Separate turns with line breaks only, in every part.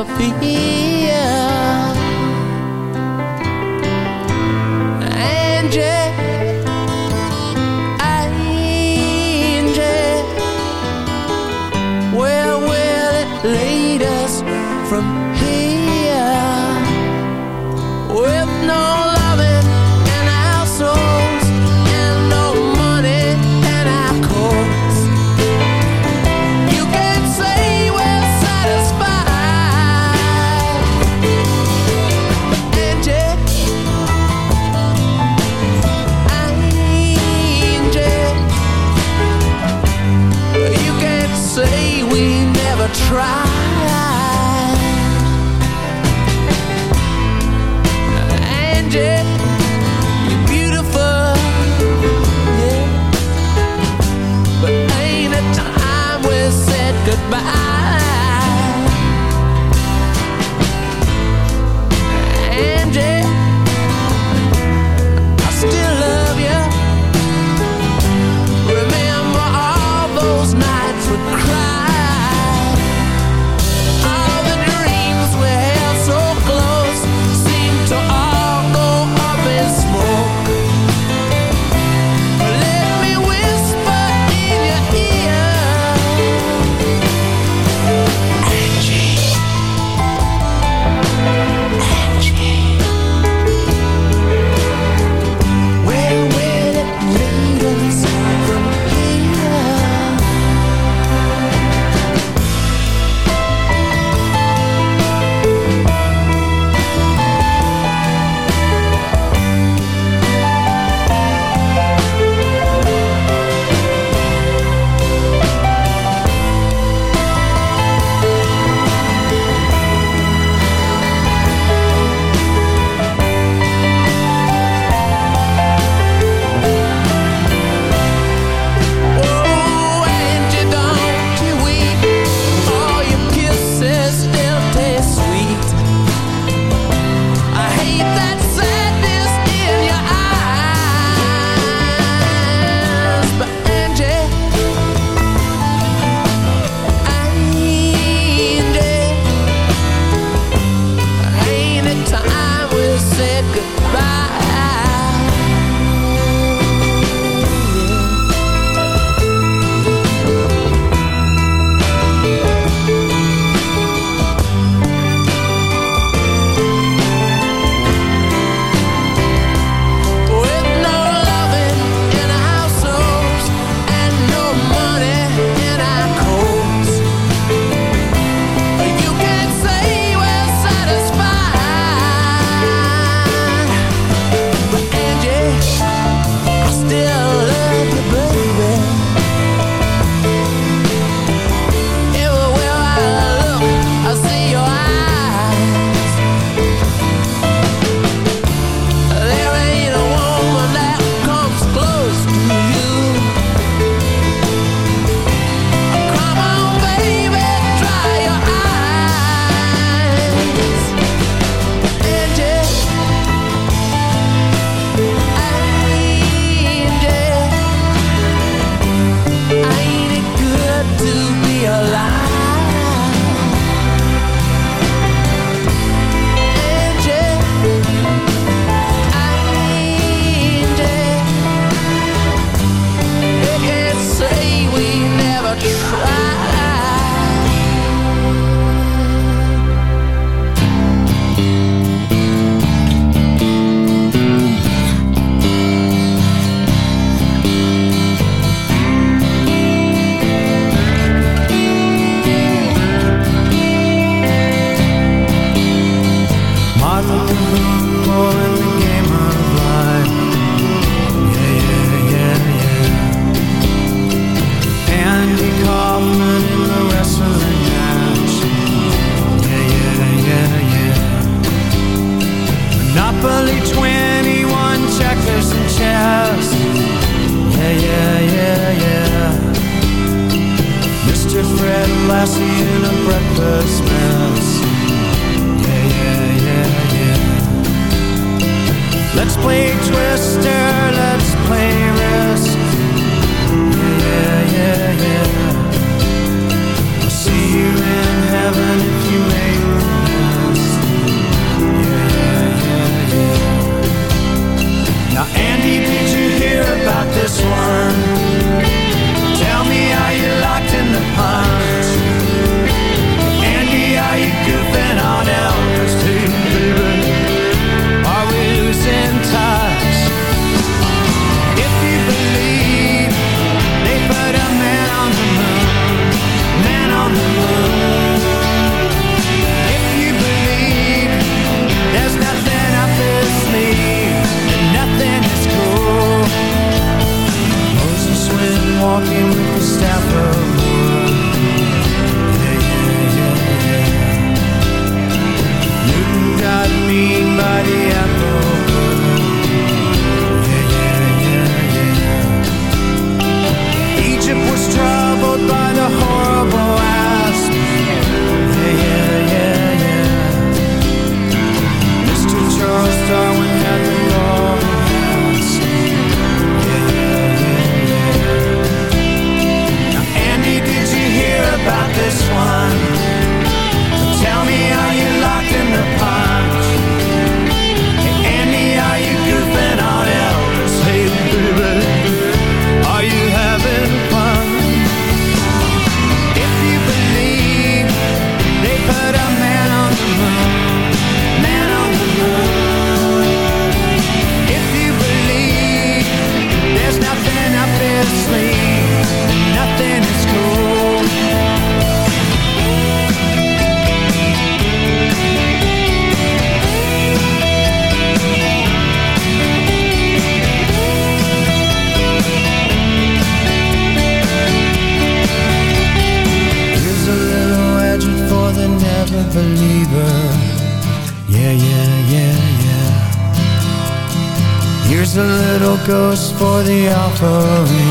All Oh. this one. for the
offering.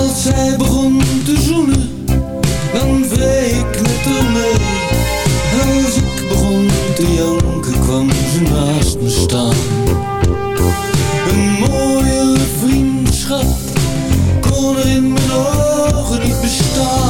Als zij begon te zoenen, dan vreek ik met haar mee. Als ik begon te janken, kwam ze naast me staan. Een mooie vriendschap kon er in mijn ogen niet bestaan.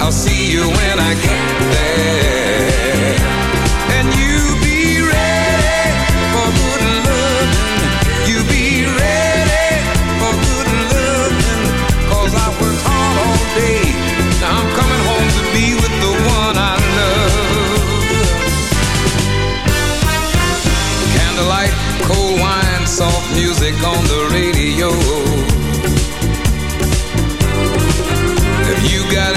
I'll see you when I get there. And you be ready for good loving. You be ready for good I worked hard all day. Now I'm coming home to be with the one I love. Candlelight, cold wine, soft music on the radio. You got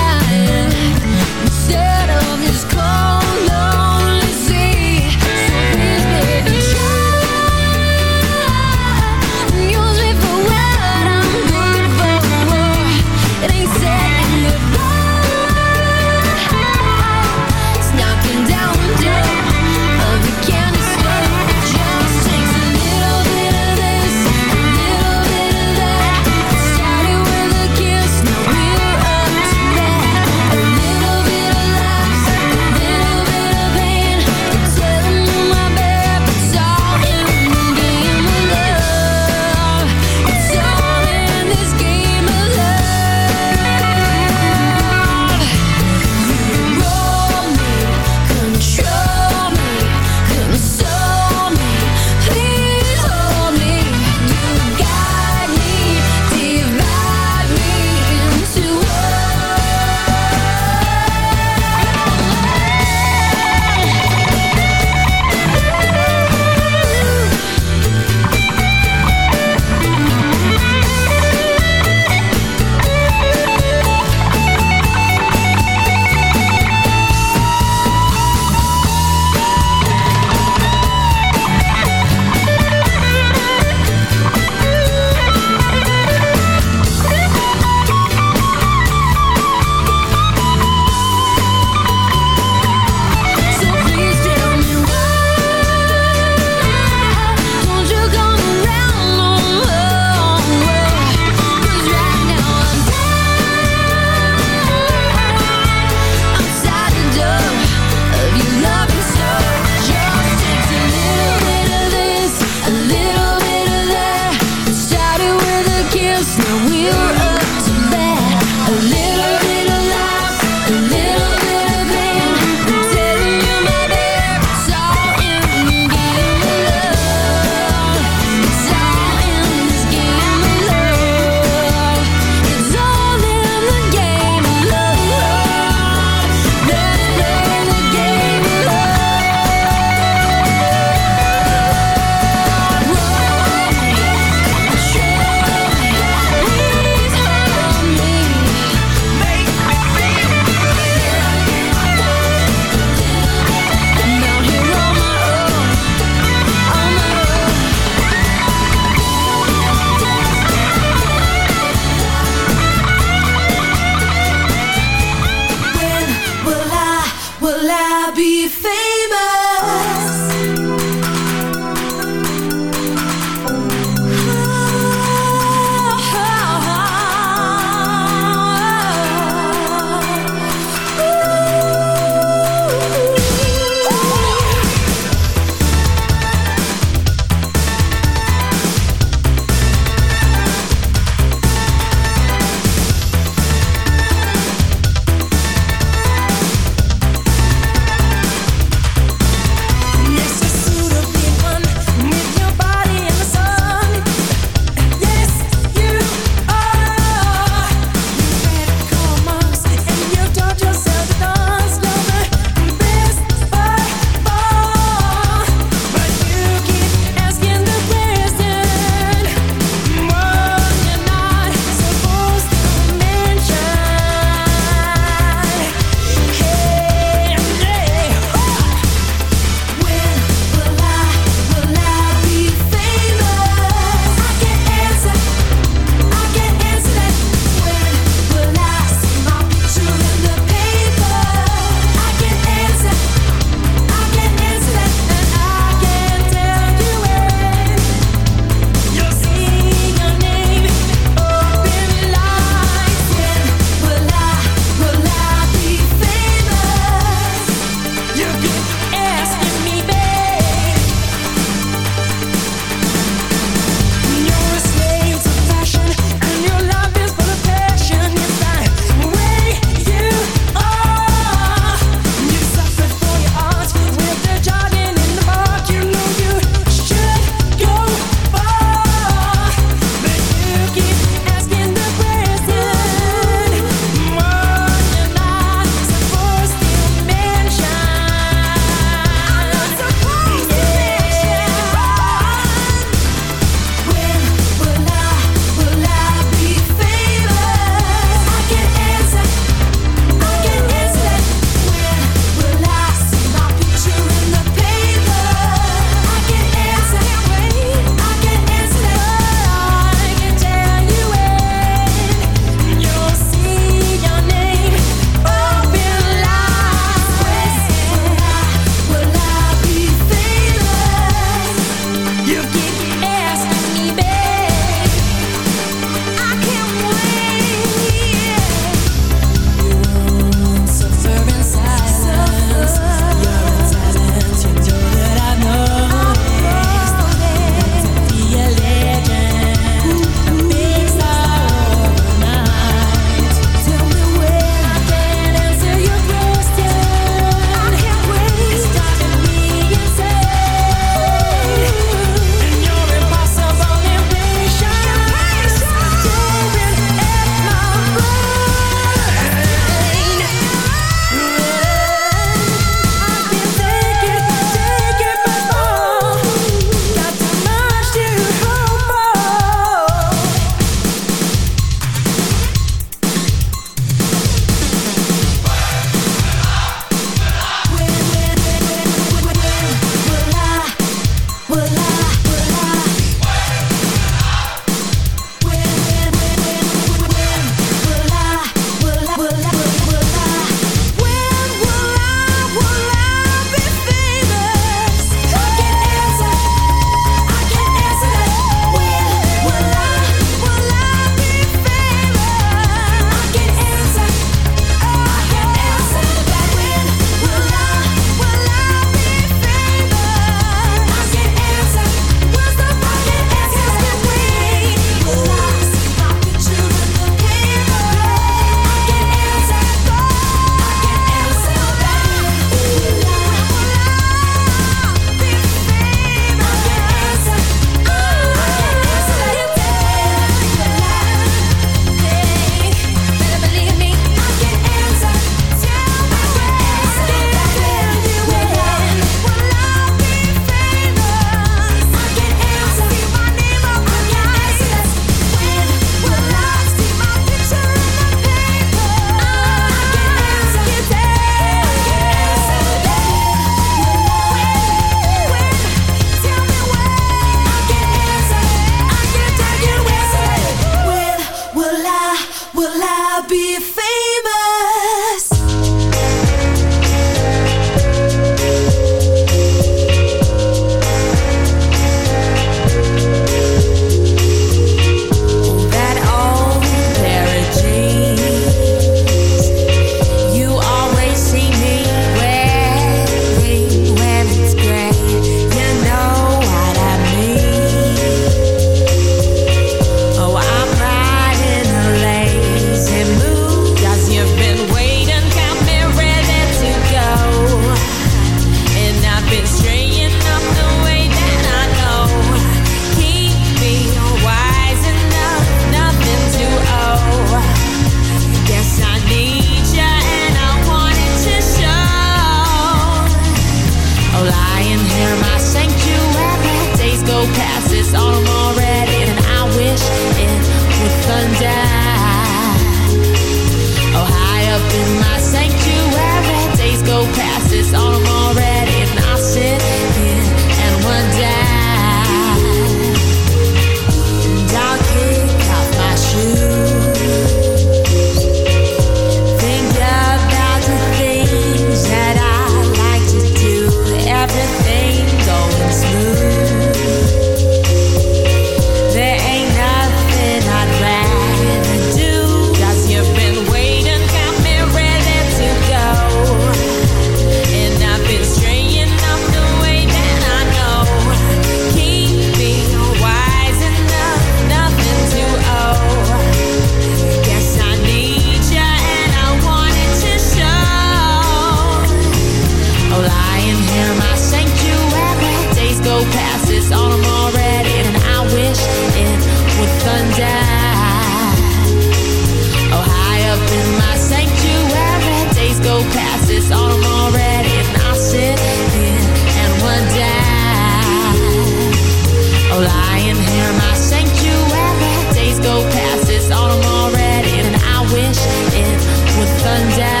Oh, lying here. My sanctuary, days go past. This autumn already, and I wish it would thunder.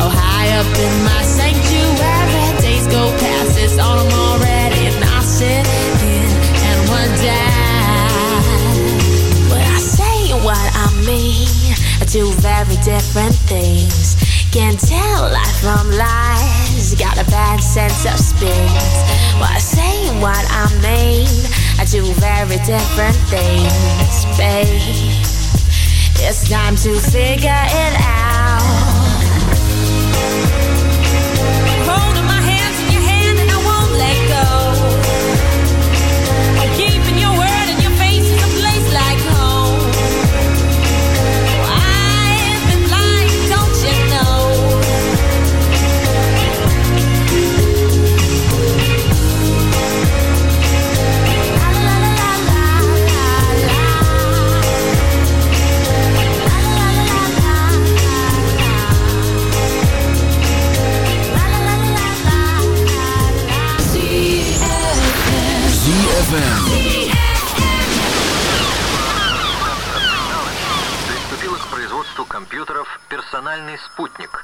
Oh, high up in my sanctuary, days go past. This autumn already, and I sit here and wonder. What I say what I mean two very different things. Can't tell life from a bad sense of space. What I say what I mean I do very different things, babe. It's time to figure it out.
специальный спутник,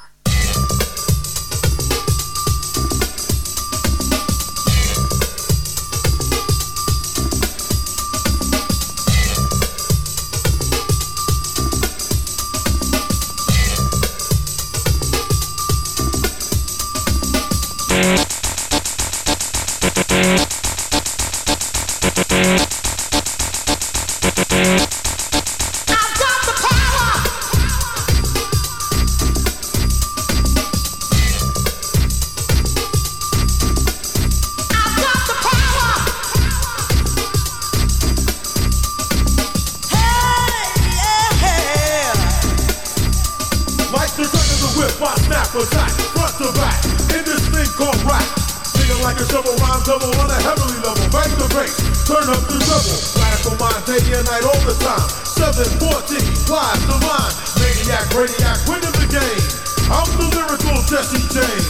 night, all the time. 714, live the line. Maniac, radiac, winning the game. I'm the lyrical Jesse James.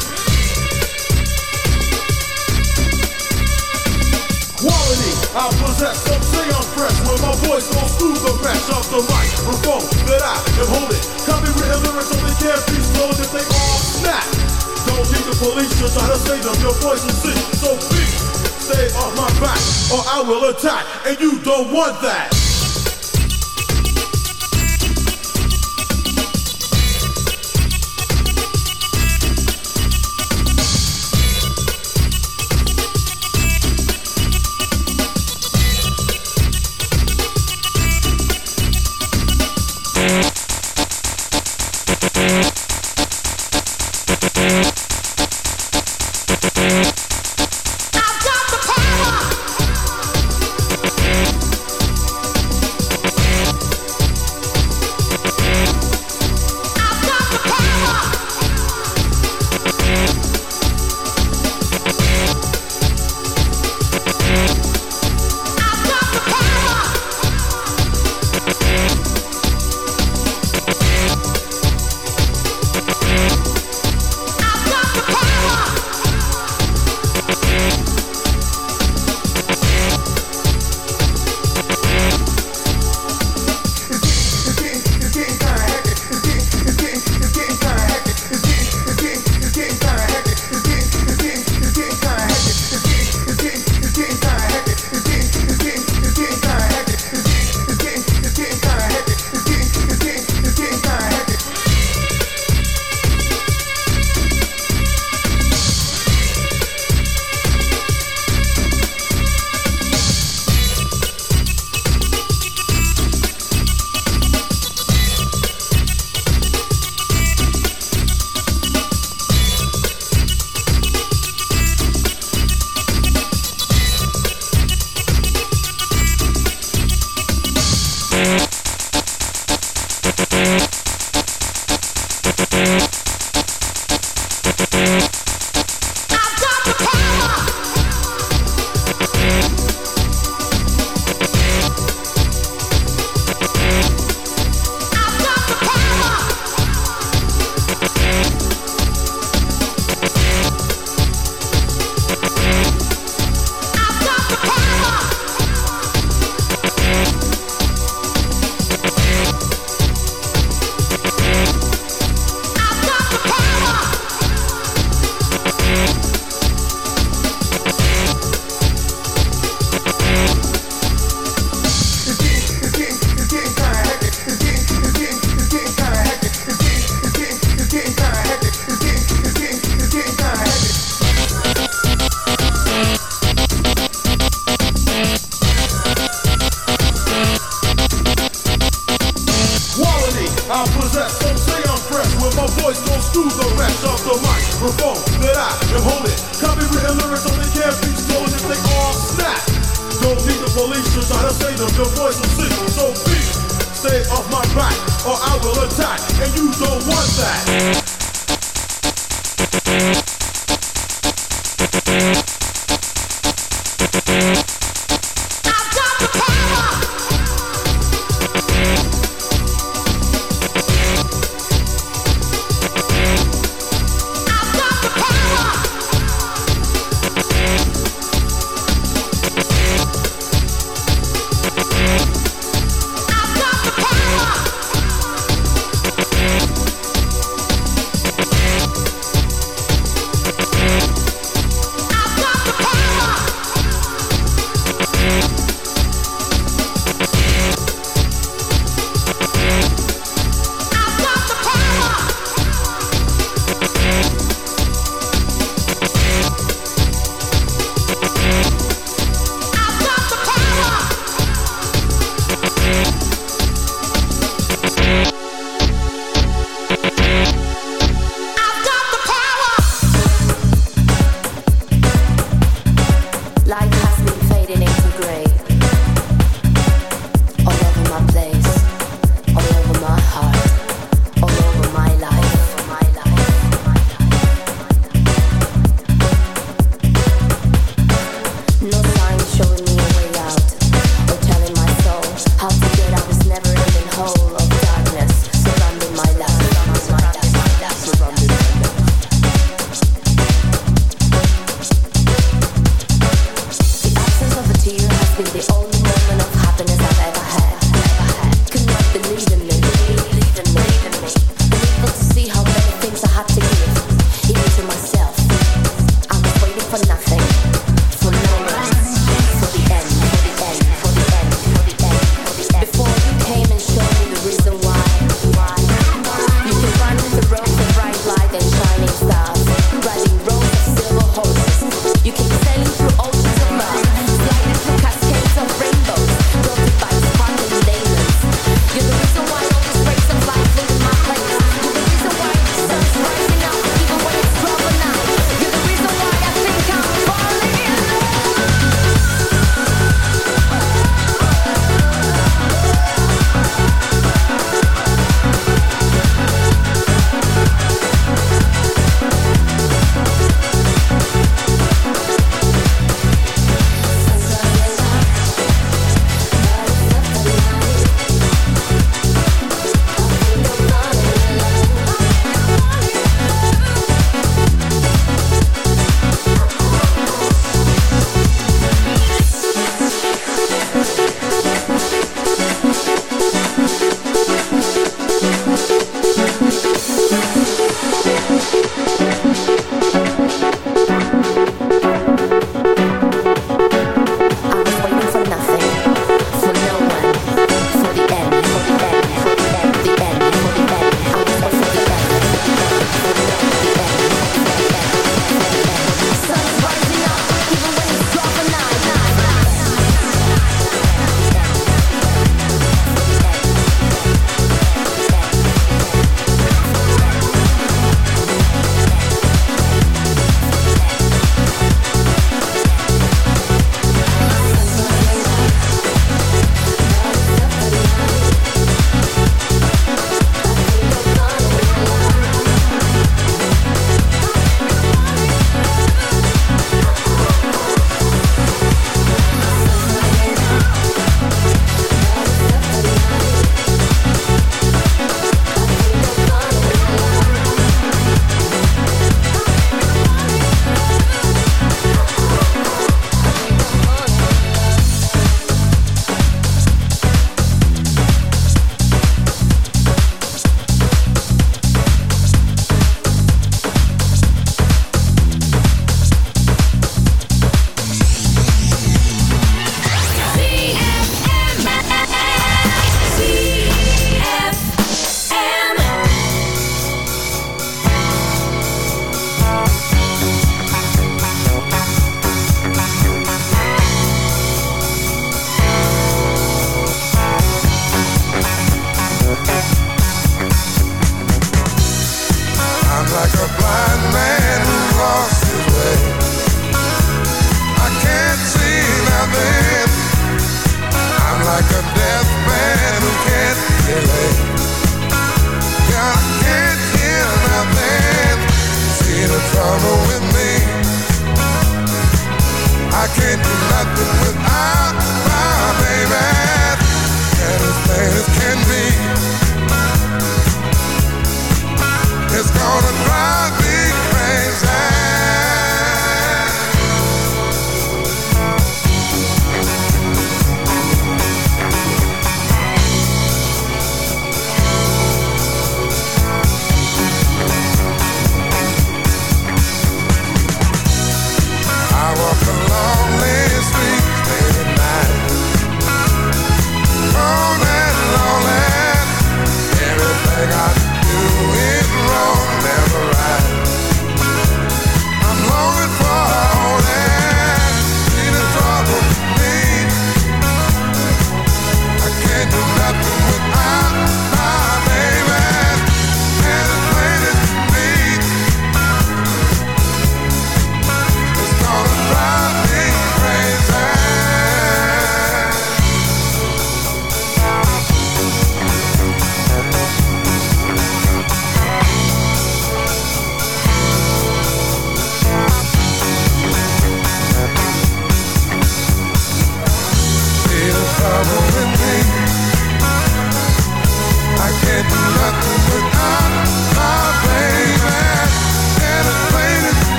Quality, I possess, some say I'm fresh When my voice goes through the mesh of the microphone That I am holding Copywritten lyrics only can't be stolen if they all snap Don't need the police to try to save them Your voice is sick, so please Stay off my back or I will attack And you don't want that voice
gon' screw the rest of the mic. Perform that I
am holding. Copywritten lyrics only can be stolen
if they all snap. Don't need the police to try to save them. Your voice will sing, so be stay off my back or I will attack, and you don't want that.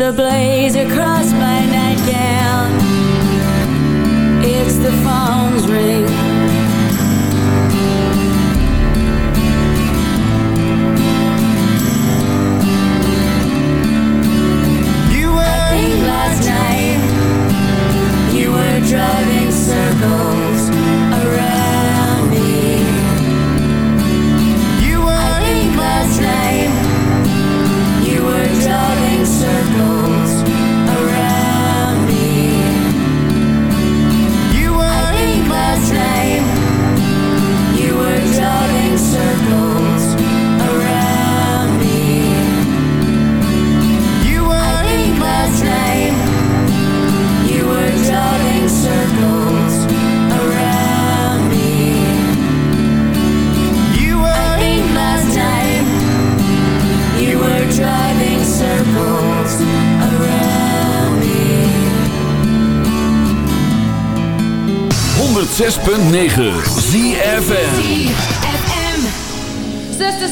The blaze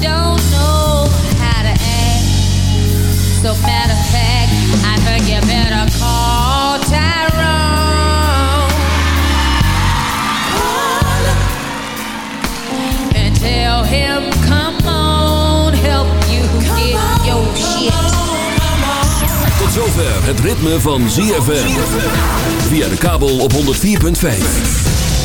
don't know how to act. So matter of fact, I think you better call Tyrone and tell him, come on, help you get your shit.
Tot zover het ritme van ZFM. Via de kabel op 104.5.